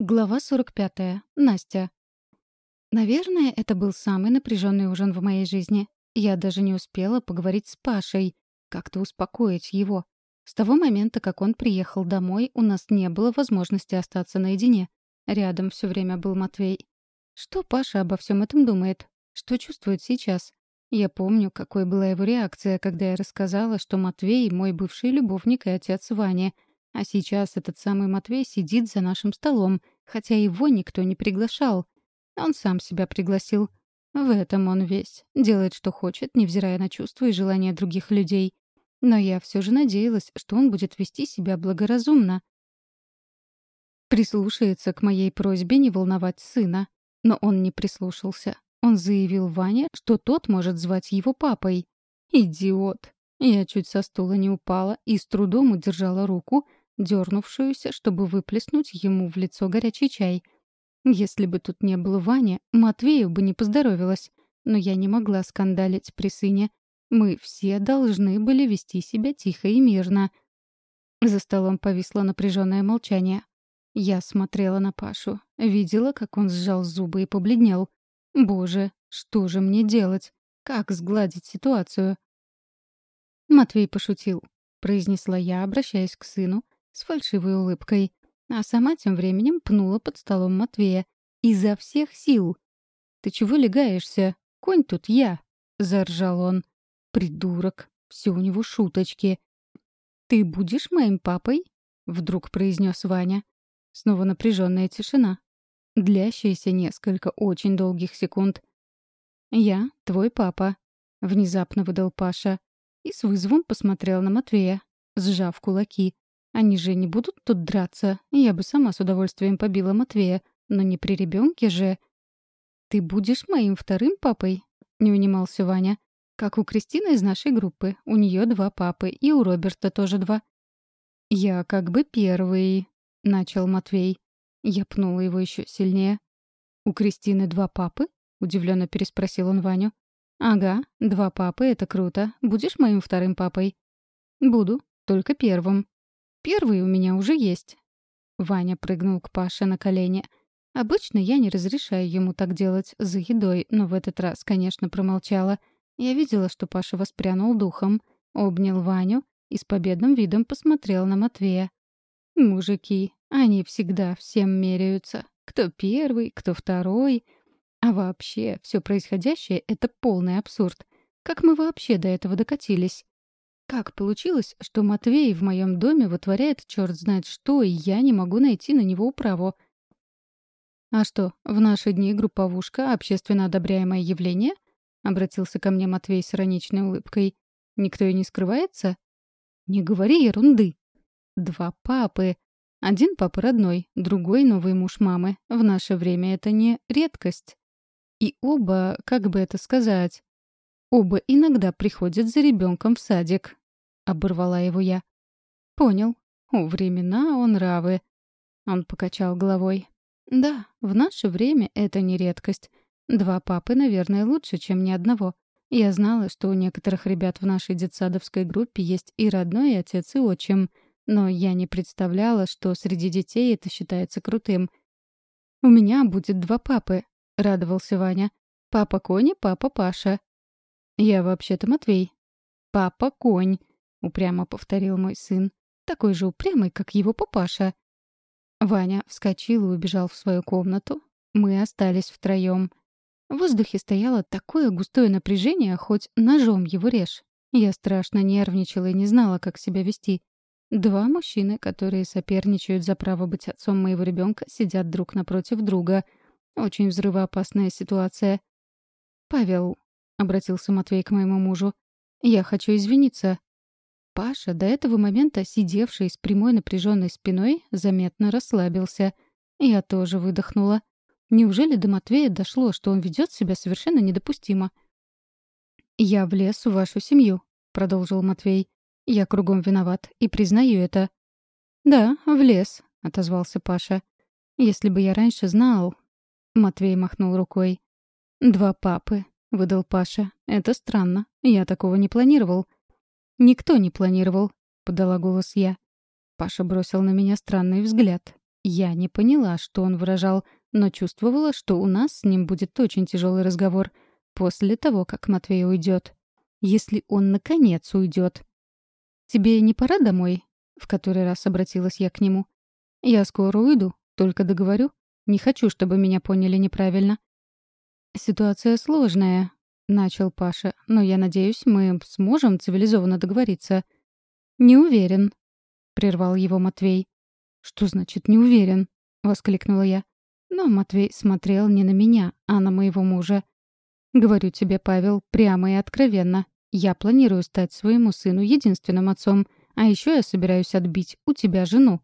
Глава 45. Настя. Наверное, это был самый напряженный ужин в моей жизни. Я даже не успела поговорить с Пашей, как-то успокоить его. С того момента, как он приехал домой, у нас не было возможности остаться наедине. Рядом все время был Матвей. Что Паша обо всем этом думает? Что чувствует сейчас? Я помню, какой была его реакция, когда я рассказала, что Матвей — мой бывший любовник и отец Вани — а сейчас этот самый Матвей сидит за нашим столом, хотя его никто не приглашал. Он сам себя пригласил. В этом он весь. Делает, что хочет, невзирая на чувства и желания других людей. Но я все же надеялась, что он будет вести себя благоразумно. Прислушается к моей просьбе не волновать сына. Но он не прислушался. Он заявил Ване, что тот может звать его папой. Идиот. Я чуть со стула не упала и с трудом удержала руку, дернувшуюся, чтобы выплеснуть ему в лицо горячий чай. Если бы тут не было Вани, Матвею бы не поздоровилась. Но я не могла скандалить при сыне. Мы все должны были вести себя тихо и мирно. За столом повисло напряженное молчание. Я смотрела на Пашу, видела, как он сжал зубы и побледнел. Боже, что же мне делать? Как сгладить ситуацию? Матвей пошутил, произнесла я, обращаясь к сыну, с фальшивой улыбкой, а сама тем временем пнула под столом Матвея. Изо всех сил. «Ты чего легаешься? Конь тут я!» — заржал он. «Придурок! Все у него шуточки!» «Ты будешь моим папой?» — вдруг произнес Ваня. Снова напряженная тишина, длящаяся несколько очень долгих секунд. «Я твой папа», — внезапно выдал Паша и с вызовом посмотрел на Матвея, сжав кулаки. Они же не будут тут драться. Я бы сама с удовольствием побила Матвея, но не при ребенке же. «Ты будешь моим вторым папой?» — не унимался Ваня. «Как у Кристины из нашей группы. У нее два папы, и у Роберта тоже два». «Я как бы первый», — начал Матвей. Я пнула его еще сильнее. «У Кристины два папы?» — удивленно переспросил он Ваню. «Ага, два папы — это круто. Будешь моим вторым папой?» «Буду, только первым», Первый у меня уже есть». Ваня прыгнул к Паше на колени. Обычно я не разрешаю ему так делать за едой, но в этот раз, конечно, промолчала. Я видела, что Паша воспрянул духом, обнял Ваню и с победным видом посмотрел на Матвея. «Мужики, они всегда всем меряются. Кто первый, кто второй. А вообще, все происходящее — это полный абсурд. Как мы вообще до этого докатились? Как получилось, что Матвей в моем доме вытворяет черт знает что, и я не могу найти на него управу? «А что, в наши дни групповушка — общественно одобряемое явление?» — обратился ко мне Матвей с ироничной улыбкой. «Никто и не скрывается?» «Не говори ерунды!» «Два папы. Один папа родной, другой — новый муж мамы. В наше время это не редкость. И оба, как бы это сказать, оба иногда приходят за ребенком в садик оборвала его я. Понял. У времена он равы. Он покачал головой. Да, в наше время это не редкость. Два папы, наверное, лучше, чем ни одного. Я знала, что у некоторых ребят в нашей детсадовской группе есть и родной отец, и отчим, но я не представляла, что среди детей это считается крутым. «У меня будет два папы», — радовался Ваня. «Папа Коня, папа Паша». «Я вообще-то Матвей». «Папа Конь», — упрямо повторил мой сын. «Такой же упрямый, как его папаша». Ваня вскочил и убежал в свою комнату. Мы остались втроем. В воздухе стояло такое густое напряжение, хоть ножом его режь. Я страшно нервничала и не знала, как себя вести. Два мужчины, которые соперничают за право быть отцом моего ребенка, сидят друг напротив друга. Очень взрывоопасная ситуация. «Павел», — обратился Матвей к моему мужу, — «я хочу извиниться. Паша, до этого момента сидевший с прямой напряженной спиной, заметно расслабился. Я тоже выдохнула. Неужели до Матвея дошло, что он ведет себя совершенно недопустимо? «Я влез в вашу семью», — продолжил Матвей. «Я кругом виноват и признаю это». «Да, влез», — отозвался Паша. «Если бы я раньше знал...» Матвей махнул рукой. «Два папы», — выдал Паша. «Это странно. Я такого не планировал. «Никто не планировал», — подала голос я. Паша бросил на меня странный взгляд. Я не поняла, что он выражал, но чувствовала, что у нас с ним будет очень тяжелый разговор после того, как Матвей уйдет. Если он, наконец, уйдет. «Тебе не пора домой?» — в который раз обратилась я к нему. «Я скоро уйду, только договорю. Не хочу, чтобы меня поняли неправильно». «Ситуация сложная», — начал Паша, «но я надеюсь, мы сможем цивилизованно договориться». «Не уверен», — прервал его Матвей. «Что значит «не уверен»?» — воскликнула я. Но Матвей смотрел не на меня, а на моего мужа. «Говорю тебе, Павел, прямо и откровенно. Я планирую стать своему сыну единственным отцом, а еще я собираюсь отбить у тебя жену».